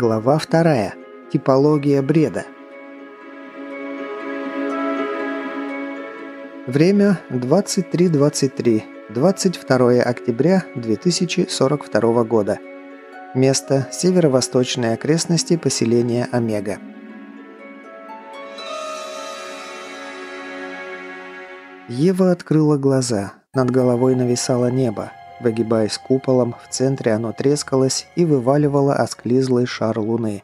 Глава вторая. Типология бреда. Время 23.23. 22 октября 2042 года. Место – северо-восточные окрестности поселения Омега. Ева открыла глаза. Над головой нависало небо. Выгибаясь куполом, в центре оно трескалось и вываливало осклизлый шар луны.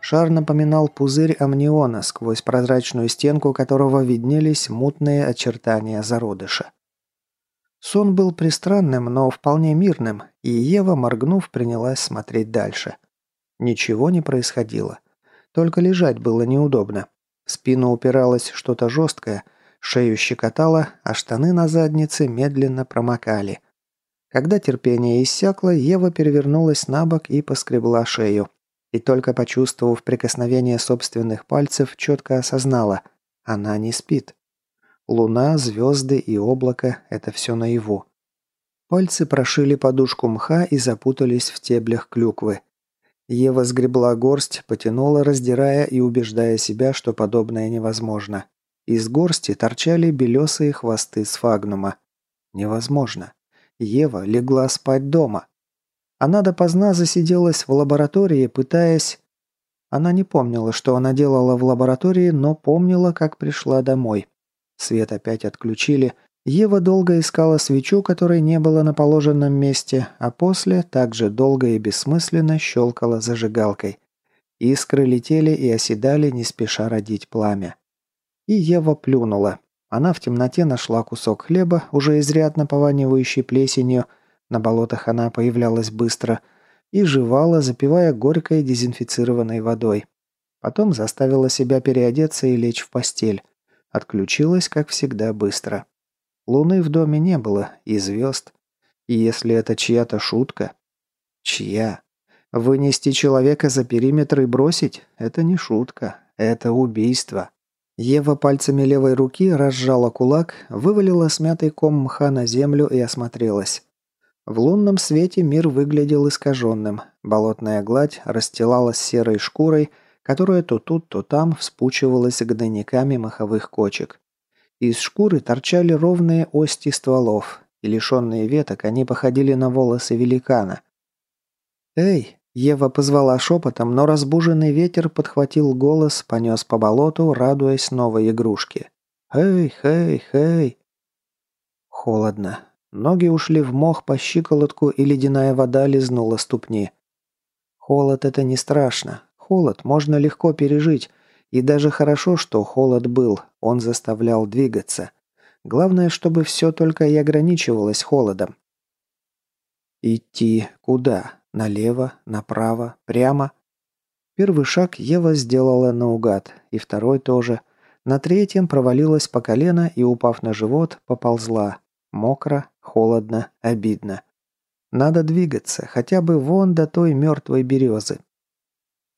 Шар напоминал пузырь амниона, сквозь прозрачную стенку которого виднелись мутные очертания зародыша. Сон был пристранным, но вполне мирным, и Ева, моргнув, принялась смотреть дальше. Ничего не происходило. Только лежать было неудобно. В спину упиралось что-то жесткое, шею щекотало, а штаны на заднице медленно промокали. Когда терпение иссякло, Ева перевернулась на бок и поскребла шею. И только почувствовав прикосновение собственных пальцев, четко осознала – она не спит. Луна, звезды и облако – это все наяву. Пальцы прошили подушку мха и запутались в теблях клюквы. Ева сгребла горсть, потянула, раздирая и убеждая себя, что подобное невозможно. Из горсти торчали белесые хвосты сфагнума. Невозможно. Ева легла спать дома. Она допоздна засиделась в лаборатории, пытаясь... Она не помнила, что она делала в лаборатории, но помнила, как пришла домой. Свет опять отключили. Ева долго искала свечу, которой не было на положенном месте, а после также долго и бессмысленно щелкала зажигалкой. Искры летели и оседали, не спеша родить пламя. И Ева плюнула. Она в темноте нашла кусок хлеба, уже изрядно пованивающий плесенью, на болотах она появлялась быстро, и жевала, запивая горькой дезинфицированной водой. Потом заставила себя переодеться и лечь в постель. Отключилась, как всегда, быстро. Луны в доме не было, и звезд. И если это чья-то шутка... Чья? Вынести человека за периметр и бросить – это не шутка, это убийство. Ева пальцами левой руки разжала кулак, вывалила смятый ком мха на землю и осмотрелась. В лунном свете мир выглядел искаженным. Болотная гладь расстилалась серой шкурой, которая то тут, то там вспучивалась гнойниками маховых кочек. Из шкуры торчали ровные ости стволов, и лишенные веток они походили на волосы великана. «Эй, Ева позвала шепотом, но разбуженный ветер подхватил голос, понес по болоту, радуясь новой игрушке. «Хей, хей, хей!» Холодно. Ноги ушли в мох по щиколотку, и ледяная вода лизнула ступни. Холод – это не страшно. Холод можно легко пережить. И даже хорошо, что холод был, он заставлял двигаться. Главное, чтобы все только и ограничивалось холодом. Идти куда? Налево, направо, прямо. Первый шаг Ева сделала наугад, и второй тоже. На третьем провалилась по колено и, упав на живот, поползла. Мокро, холодно, обидно. Надо двигаться, хотя бы вон до той мертвой березы.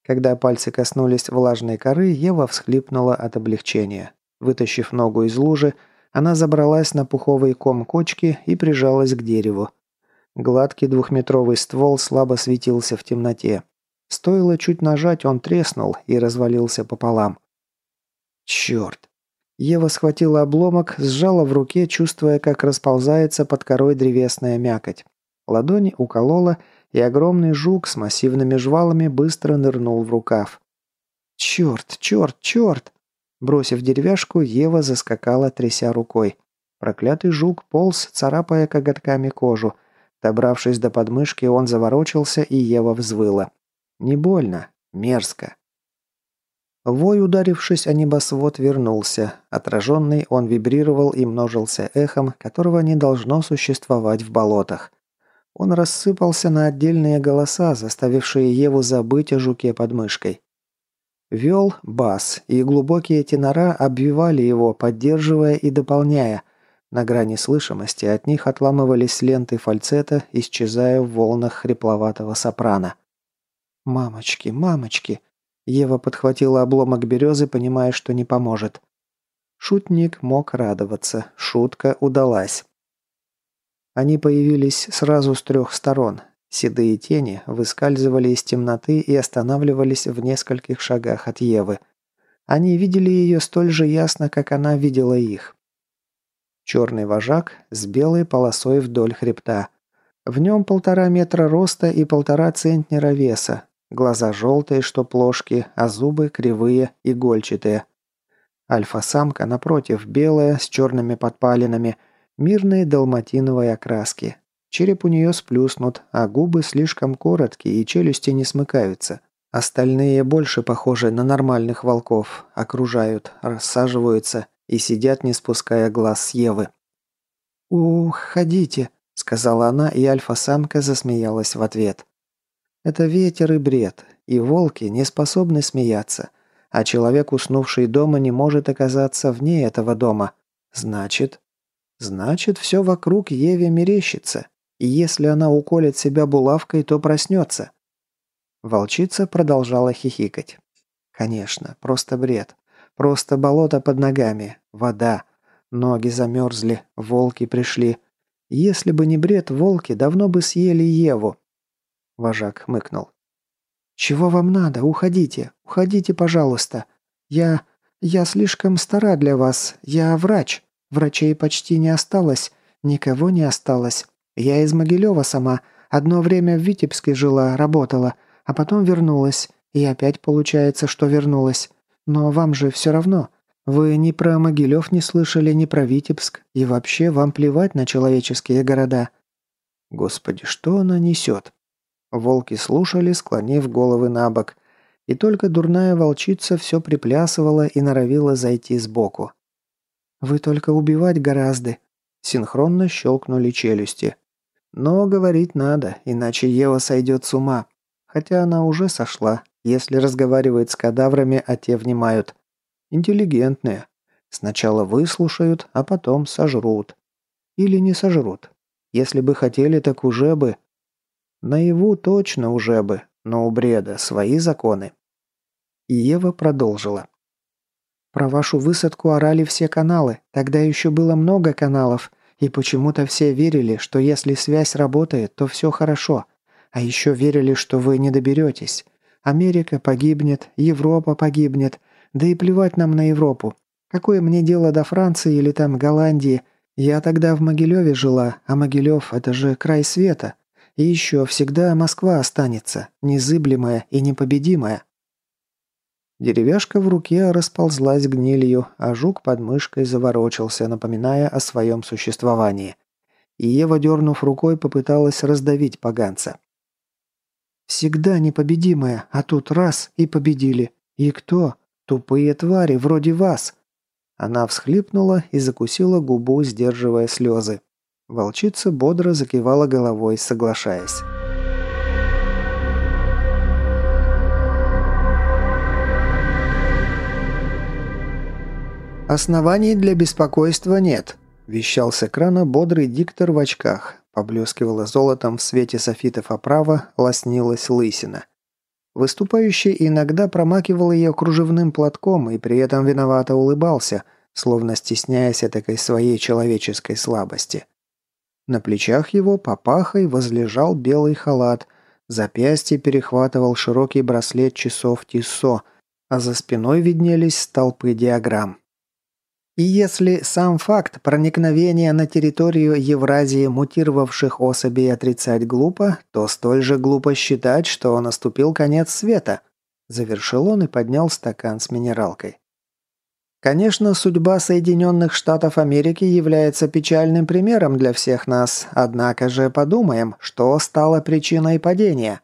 Когда пальцы коснулись влажной коры, Ева всхлипнула от облегчения. Вытащив ногу из лужи, она забралась на пуховый ком кочки и прижалась к дереву. Гладкий двухметровый ствол слабо светился в темноте. Стоило чуть нажать, он треснул и развалился пополам. Черт! Ева схватила обломок, сжала в руке, чувствуя, как расползается под корой древесная мякоть. Ладони уколола, и огромный жук с массивными жвалами быстро нырнул в рукав. «Черт, черт, черт!» Бросив деревяшку, Ева заскакала, тряся рукой. Проклятый жук полз, царапая коготками кожу – Добравшись до подмышки, он заворочился, и Ева взвыла. Не больно, мерзко. Вой, ударившись о небосвод, вернулся. Отраженный, он вибрировал и множился эхом, которого не должно существовать в болотах. Он рассыпался на отдельные голоса, заставившие Еву забыть о жуке под мышкой. Вел бас, и глубокие тенора обвивали его, поддерживая и дополняя, на грани слышимости от них отламывались ленты фальцета, исчезая в волнах хрипловатого сопрано. «Мамочки, мамочки!» Ева подхватила обломок березы, понимая, что не поможет. Шутник мог радоваться. Шутка удалась. Они появились сразу с трех сторон. Седые тени выскальзывали из темноты и останавливались в нескольких шагах от Евы. Они видели ее столь же ясно, как она видела их. Черный вожак с белой полосой вдоль хребта. В нем полтора метра роста и полтора центнера веса. Глаза желтые, что плошки, а зубы кривые, игольчатые. Альфа-самка, напротив, белая, с черными подпалинами, мирные далматиновые окраски. Череп у нее сплюснут, а губы слишком короткие и челюсти не смыкаются. Остальные больше похожи на нормальных волков, окружают, рассаживаются и сидят, не спуская глаз с Евы. «Уходите», — сказала она, и альфа-самка засмеялась в ответ. «Это ветер и бред, и волки не способны смеяться, а человек, уснувший дома, не может оказаться вне этого дома. Значит...» «Значит, все вокруг Еве мерещится, и если она уколет себя булавкой, то проснется». Волчица продолжала хихикать. «Конечно, просто бред. Просто болото под ногами, вода. Ноги замерзли, волки пришли. Если бы не бред, волки давно бы съели Еву». Вожак хмыкнул. «Чего вам надо? Уходите. Уходите, пожалуйста. Я... я слишком стара для вас. Я врач. Врачей почти не осталось. Никого не осталось. Я из Могилева сама. Одно время в Витебске жила, работала, а потом вернулась. И опять получается, что вернулась. Но вам же все равно. Вы ни про Могилев не слышали, ни про Витебск. И вообще вам плевать на человеческие города. Господи, что она несет? Волки слушали, склонив головы на бок. И только дурная волчица все приплясывала и норовила зайти сбоку. «Вы только убивать гораздо». Синхронно щелкнули челюсти. Но говорить надо, иначе Ева сойдет с ума. Хотя она уже сошла, если разговаривает с кадаврами, а те внимают. Интеллигентные. Сначала выслушают, а потом сожрут. Или не сожрут. Если бы хотели, так уже бы. Наяву точно уже бы, но у бреда свои законы. И Ева продолжила. Про вашу высадку орали все каналы. Тогда еще было много каналов. И почему-то все верили, что если связь работает, то все хорошо. А еще верили, что вы не доберетесь. Америка погибнет, Европа погибнет. Да и плевать нам на Европу. Какое мне дело до Франции или там Голландии? Я тогда в Могилеве жила, а Могилев – это же край света. И еще всегда Москва останется, незыблемая и непобедимая. Деревяшка в руке расползлась гнилью, а жук под мышкой заворочился, напоминая о своем существовании. И Ева, дернув рукой, попыталась раздавить поганца. «Всегда непобедимая, а тут раз и победили. И кто? Тупые твари, вроде вас!» Она всхлипнула и закусила губу, сдерживая слезы. Волчица бодро закивала головой, соглашаясь. «Оснований для беспокойства нет», – вещал с экрана бодрый диктор в очках. Поблескивала золотом в свете софитов оправа, лоснилась лысина. Выступающий иногда промакивал ее кружевным платком и при этом виновато улыбался, словно стесняясь этой своей человеческой слабости. На плечах его папахой возлежал белый халат, запястье перехватывал широкий браслет часов Тиссо, а за спиной виднелись столпы диаграмм. И если сам факт проникновения на территорию Евразии мутировавших особей отрицать глупо, то столь же глупо считать, что наступил конец света. Завершил он и поднял стакан с минералкой. Конечно, судьба Соединенных Штатов Америки является печальным примером для всех нас, однако же подумаем, что стало причиной падения.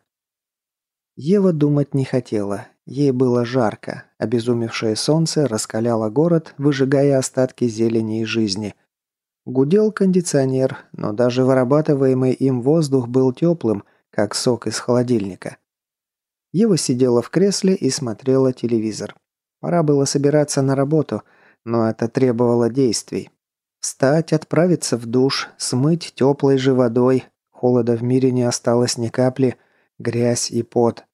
Ева думать не хотела, Ей было жарко. Обезумевшее солнце раскаляло город, выжигая остатки зелени и жизни. Гудел кондиционер, но даже вырабатываемый им воздух был теплым, как сок из холодильника. Ева сидела в кресле и смотрела телевизор. Пора было собираться на работу, но это требовало действий. Встать, отправиться в душ, смыть теплой же водой. Холода в мире не осталось ни капли. Грязь и пот.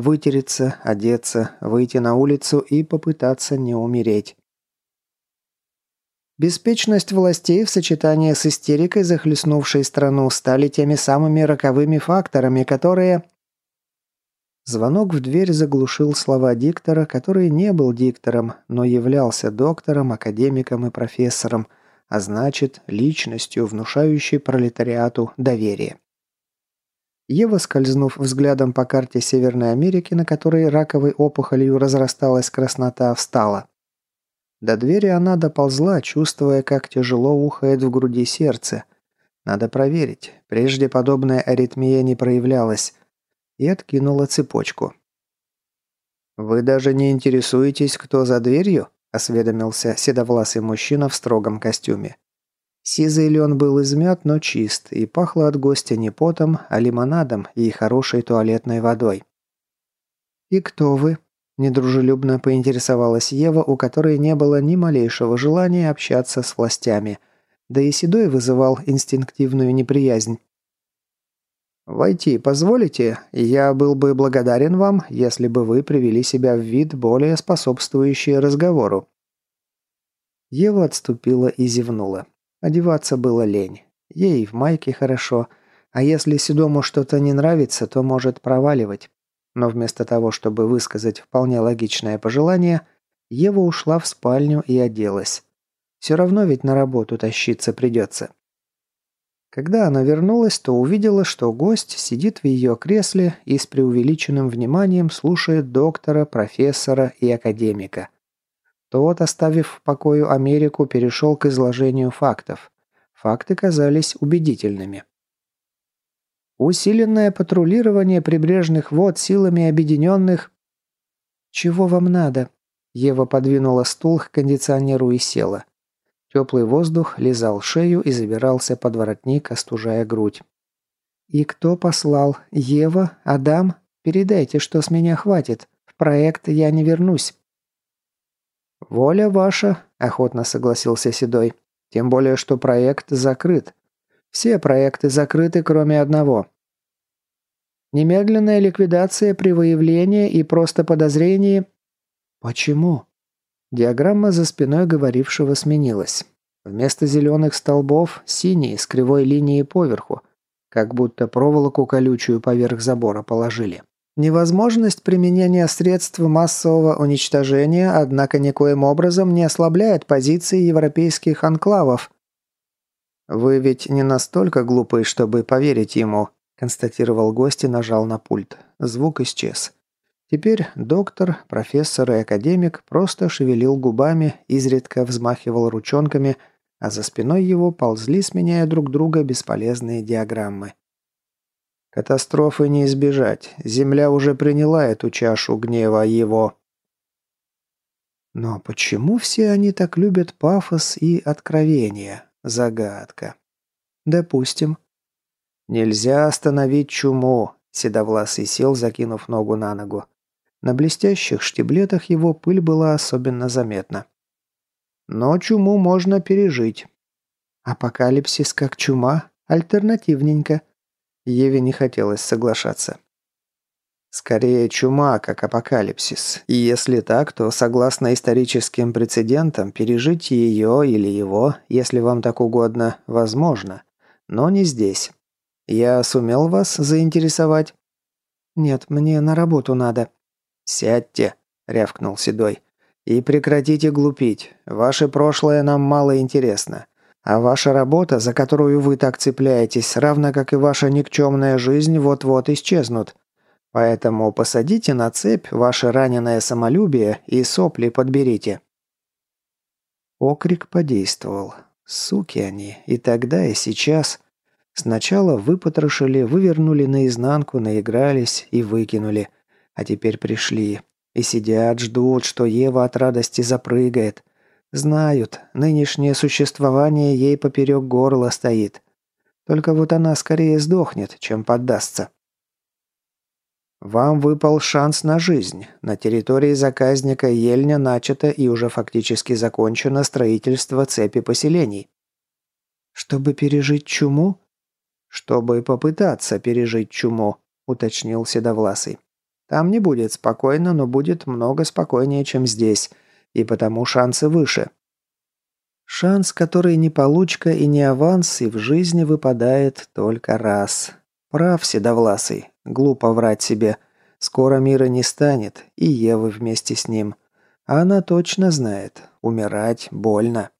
Вытереться, одеться, выйти на улицу и попытаться не умереть. Беспечность властей в сочетании с истерикой, захлестнувшей страну, стали теми самыми роковыми факторами, которые... Звонок в дверь заглушил слова диктора, который не был диктором, но являлся доктором, академиком и профессором, а значит, личностью, внушающей пролетариату доверие. Ева, скользнув взглядом по карте Северной Америки, на которой раковой опухолью разрасталась краснота, встала. До двери она доползла, чувствуя, как тяжело ухает в груди сердце. Надо проверить. Прежде подобная аритмия не проявлялась. И откинула цепочку. «Вы даже не интересуетесь, кто за дверью?» – осведомился седовласый мужчина в строгом костюме. Сизый лен был измят, но чист, и пахло от гостя не потом, а лимонадом и хорошей туалетной водой. «И кто вы?» – недружелюбно поинтересовалась Ева, у которой не было ни малейшего желания общаться с властями. Да и Седой вызывал инстинктивную неприязнь. «Войти позволите? Я был бы благодарен вам, если бы вы привели себя в вид, более способствующий разговору». Ева отступила и зевнула. Одеваться было лень. Ей в майке хорошо, а если Седому что-то не нравится, то может проваливать. Но вместо того, чтобы высказать вполне логичное пожелание, Ева ушла в спальню и оделась. Все равно ведь на работу тащиться придется. Когда она вернулась, то увидела, что гость сидит в ее кресле и с преувеличенным вниманием слушает доктора, профессора и академика. Тот, оставив в покое Америку, перешел к изложению фактов. Факты казались убедительными. Усиленное патрулирование прибрежных вод силами объединенных... «Чего вам надо?» Ева подвинула стул к кондиционеру и села. Теплый воздух лизал шею и забирался под воротник, остужая грудь. «И кто послал? Ева? Адам? Передайте, что с меня хватит. В проект я не вернусь». «Воля ваша», – охотно согласился Седой. «Тем более, что проект закрыт. Все проекты закрыты, кроме одного. Немедленная ликвидация при выявлении и просто подозрении...» «Почему?» Диаграмма за спиной говорившего сменилась. Вместо зеленых столбов – синие с кривой линией поверху, как будто проволоку колючую поверх забора положили. Невозможность применения средств массового уничтожения, однако, никоим образом не ослабляет позиции европейских анклавов. «Вы ведь не настолько глупы, чтобы поверить ему», констатировал гость и нажал на пульт. Звук исчез. Теперь доктор, профессор и академик просто шевелил губами, изредка взмахивал ручонками, а за спиной его ползли, сменяя друг друга бесполезные диаграммы. Катастрофы не избежать. Земля уже приняла эту чашу гнева его. Но почему все они так любят пафос и откровение? Загадка. Допустим. Нельзя остановить чуму. Седовласый сел, закинув ногу на ногу. На блестящих штиблетах его пыль была особенно заметна. Но чуму можно пережить. Апокалипсис как чума? Альтернативненько. Еве не хотелось соглашаться. Скорее чума, как апокалипсис. И если так, то согласно историческим прецедентам, пережить ее или его, если вам так угодно, возможно. Но не здесь. Я сумел вас заинтересовать? Нет, мне на работу надо. Сядьте, рявкнул Седой. И прекратите глупить. Ваше прошлое нам мало интересно. А ваша работа, за которую вы так цепляетесь, равно как и ваша никчемная жизнь, вот-вот исчезнут. Поэтому посадите на цепь ваше раненое самолюбие и сопли подберите». Окрик подействовал. Суки они, и тогда, и сейчас. Сначала выпотрошили, вывернули наизнанку, наигрались и выкинули. А теперь пришли. И сидят, ждут, что Ева от радости запрыгает. Знают, нынешнее существование ей поперек горла стоит. Только вот она скорее сдохнет, чем поддастся. Вам выпал шанс на жизнь. На территории заказника Ельня начато и уже фактически закончено строительство цепи поселений. Чтобы пережить чуму? Чтобы попытаться пережить чуму, уточнил Седовласый. Там не будет спокойно, но будет много спокойнее, чем здесь – и потому шансы выше. Шанс, который не получка и не аванс, и в жизни выпадает только раз. Прав, Седовласый. Глупо врать себе. Скоро мира не станет, и Евы вместе с ним. А она точно знает. Умирать больно.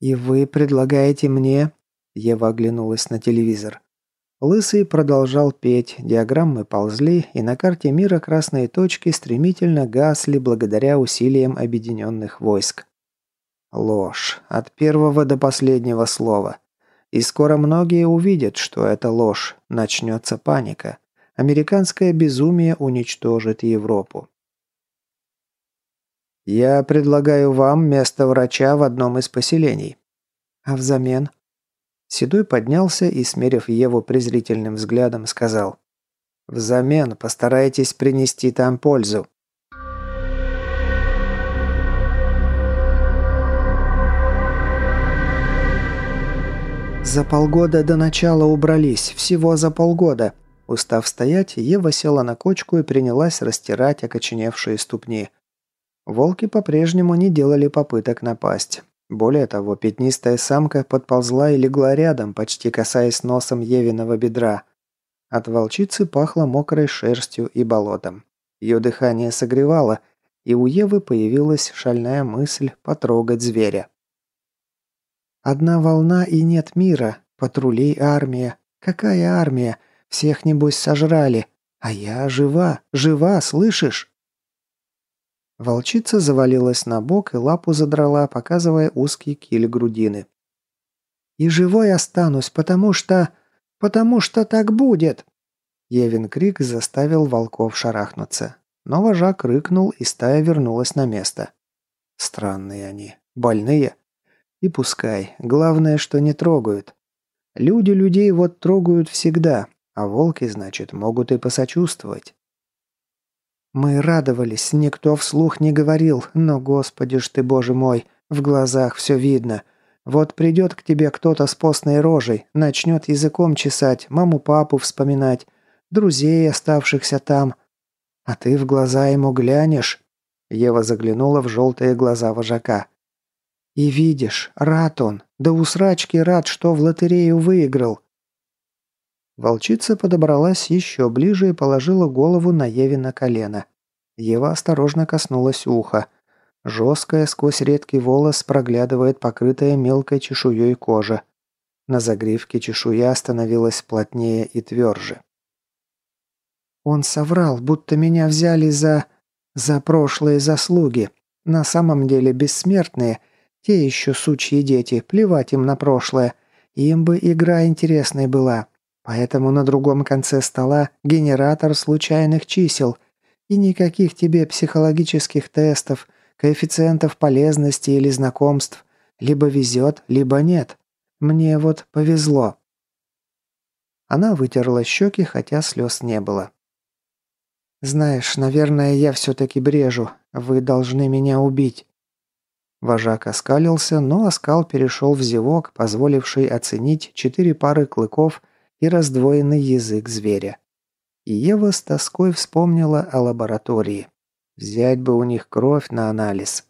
«И вы предлагаете мне...» Ева оглянулась на телевизор. Лысый продолжал петь, диаграммы ползли, и на карте мира красные точки стремительно гасли благодаря усилиям объединенных войск. Ложь. От первого до последнего слова. И скоро многие увидят, что это ложь. Начнется паника. Американское безумие уничтожит Европу. «Я предлагаю вам место врача в одном из поселений». «А взамен?» Седой поднялся и, смерив Еву презрительным взглядом, сказал. «Взамен постарайтесь принести там пользу». За полгода до начала убрались, всего за полгода. Устав стоять, Ева села на кочку и принялась растирать окоченевшие ступни. Волки по-прежнему не делали попыток напасть. Более того, пятнистая самка подползла и легла рядом, почти касаясь носом Евиного бедра. От волчицы пахло мокрой шерстью и болотом. Ее дыхание согревало, и у Евы появилась шальная мысль потрогать зверя. «Одна волна и нет мира. Патрулей армия. Какая армия? Всех, небось, сожрали. А я жива, жива, слышишь?» Волчица завалилась на бок и лапу задрала, показывая узкий киль грудины. «И живой останусь, потому что... потому что так будет!» Евин крик заставил волков шарахнуться. Но вожак рыкнул, и стая вернулась на место. Странные они. Больные. И пускай. Главное, что не трогают. Люди людей вот трогают всегда, а волки, значит, могут и посочувствовать. Мы радовались, никто вслух не говорил, но, господи ж ты, боже мой, в глазах все видно. Вот придет к тебе кто-то с постной рожей, начнет языком чесать, маму-папу вспоминать, друзей, оставшихся там. А ты в глаза ему глянешь. Ева заглянула в желтые глаза вожака. И видишь, рад он, да усрачки рад, что в лотерею выиграл. Волчица подобралась еще ближе и положила голову на Еве колено. Ева осторожно коснулась уха. Жесткая сквозь редкий волос проглядывает покрытая мелкой чешуей кожа. На загривке чешуя становилась плотнее и тверже. «Он соврал, будто меня взяли за... за прошлые заслуги. На самом деле бессмертные. Те еще сучьи дети, плевать им на прошлое. Им бы игра интересной была. Поэтому на другом конце стола генератор случайных чисел. И никаких тебе психологических тестов, коэффициентов полезности или знакомств. Либо везет, либо нет. Мне вот повезло». Она вытерла щеки, хотя слез не было. «Знаешь, наверное, я все-таки брежу. Вы должны меня убить». Вожак оскалился, но оскал перешел в зевок, позволивший оценить четыре пары клыков – и раздвоенный язык зверя. И Ева с тоской вспомнила о лаборатории. Взять бы у них кровь на анализ.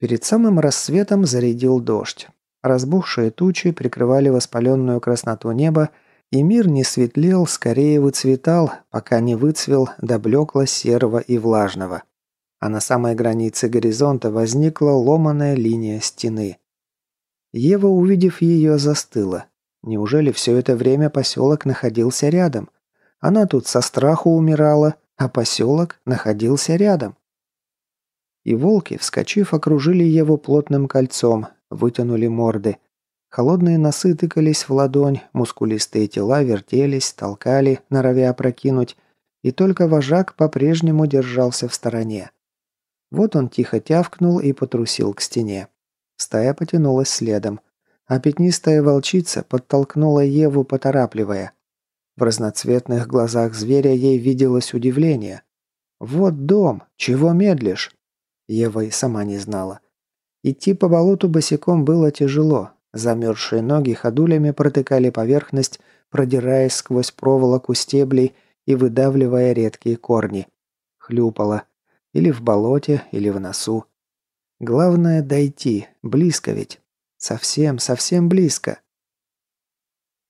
Перед самым рассветом зарядил дождь. Разбухшие тучи прикрывали воспаленную красноту неба, и мир не светлел, скорее выцветал, пока не выцвел до блекло-серого и влажного. А на самой границе горизонта возникла ломаная линия стены. Ева, увидев ее, застыла. Неужели все это время поселок находился рядом? Она тут со страху умирала, а поселок находился рядом. И волки, вскочив, окружили его плотным кольцом, вытянули морды. Холодные носы тыкались в ладонь, мускулистые тела вертелись, толкали, норовя опрокинуть, и только вожак по-прежнему держался в стороне. Вот он тихо тявкнул и потрусил к стене. Стая потянулась следом а пятнистая волчица подтолкнула Еву, поторапливая. В разноцветных глазах зверя ей виделось удивление. «Вот дом! Чего медлишь?» Ева и сама не знала. Идти по болоту босиком было тяжело. Замерзшие ноги ходулями протыкали поверхность, продираясь сквозь проволоку стеблей и выдавливая редкие корни. Хлюпало. Или в болоте, или в носу. Главное дойти, близко ведь. Совсем, совсем близко.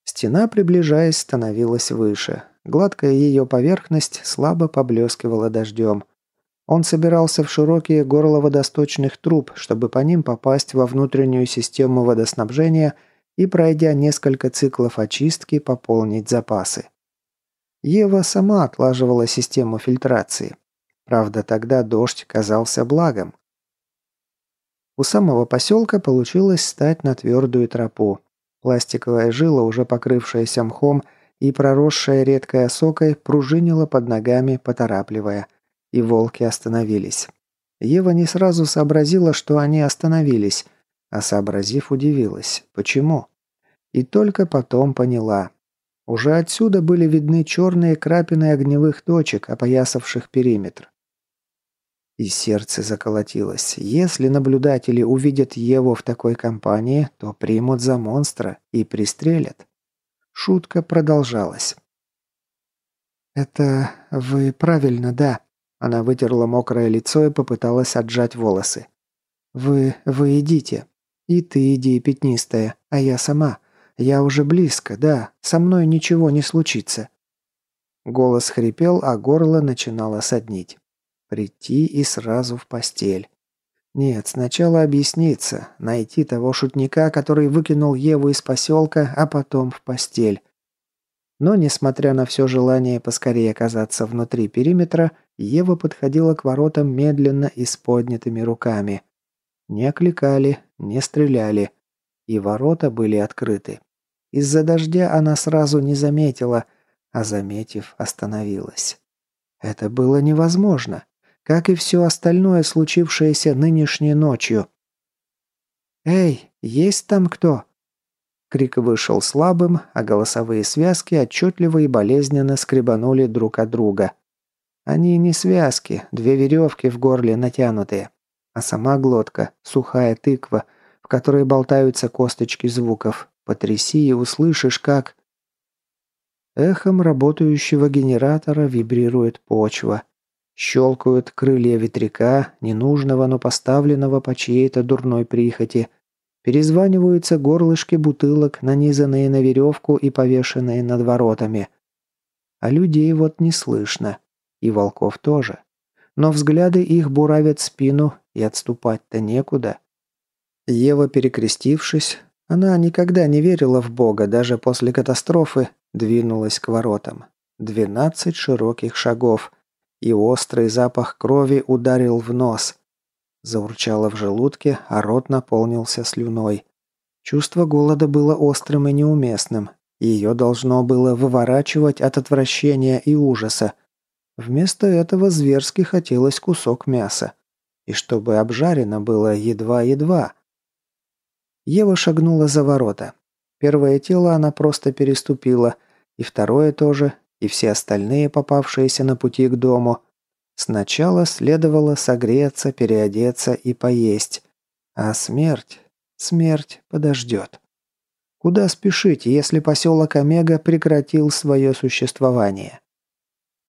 Стена, приближаясь, становилась выше. Гладкая ее поверхность слабо поблескивала дождем. Он собирался в широкие горла водосточных труб, чтобы по ним попасть во внутреннюю систему водоснабжения и, пройдя несколько циклов очистки, пополнить запасы. Ева сама отлаживала систему фильтрации. Правда, тогда дождь казался благом. У самого поселка получилось стать на твердую тропу. Пластиковая жила, уже покрывшаяся мхом и проросшая редкой осокой, пружинила под ногами, поторапливая. И волки остановились. Ева не сразу сообразила, что они остановились, а сообразив, удивилась. Почему? И только потом поняла. Уже отсюда были видны черные крапины огневых точек, опоясавших периметр. И сердце заколотилось. Если наблюдатели увидят Еву в такой компании, то примут за монстра и пристрелят. Шутка продолжалась. «Это вы правильно, да?» Она вытерла мокрое лицо и попыталась отжать волосы. «Вы... вы идите. И ты иди, пятнистая, а я сама. Я уже близко, да. Со мной ничего не случится». Голос хрипел, а горло начинало соднить. Прийти и сразу в постель. Нет, сначала объясниться, найти того шутника, который выкинул Еву из поселка, а потом в постель. Но, несмотря на все желание поскорее оказаться внутри периметра, Ева подходила к воротам медленно и с поднятыми руками. Не окликали, не стреляли. И ворота были открыты. Из-за дождя она сразу не заметила, а заметив, остановилась. Это было невозможно как и все остальное, случившееся нынешней ночью. «Эй, есть там кто?» Крик вышел слабым, а голосовые связки отчетливо и болезненно скребанули друг от друга. Они не связки, две веревки в горле натянутые, а сама глотка, сухая тыква, в которой болтаются косточки звуков. Потряси и услышишь, как... Эхом работающего генератора вибрирует почва. Щелкают крылья ветряка, ненужного, но поставленного по чьей-то дурной прихоти. Перезваниваются горлышки бутылок, нанизанные на веревку и повешенные над воротами. А людей вот не слышно. И волков тоже. Но взгляды их буравят спину, и отступать-то некуда. Ева, перекрестившись, она никогда не верила в Бога, даже после катастрофы, двинулась к воротам. Двенадцать широких шагов – и острый запах крови ударил в нос. Заурчало в желудке, а рот наполнился слюной. Чувство голода было острым и неуместным. Ее должно было выворачивать от отвращения и ужаса. Вместо этого зверски хотелось кусок мяса. И чтобы обжарено было едва-едва. Ева шагнула за ворота. Первое тело она просто переступила, и второе тоже, и все остальные, попавшиеся на пути к дому. Сначала следовало согреться, переодеться и поесть. А смерть... смерть подождет. Куда спешить, если поселок Омега прекратил свое существование?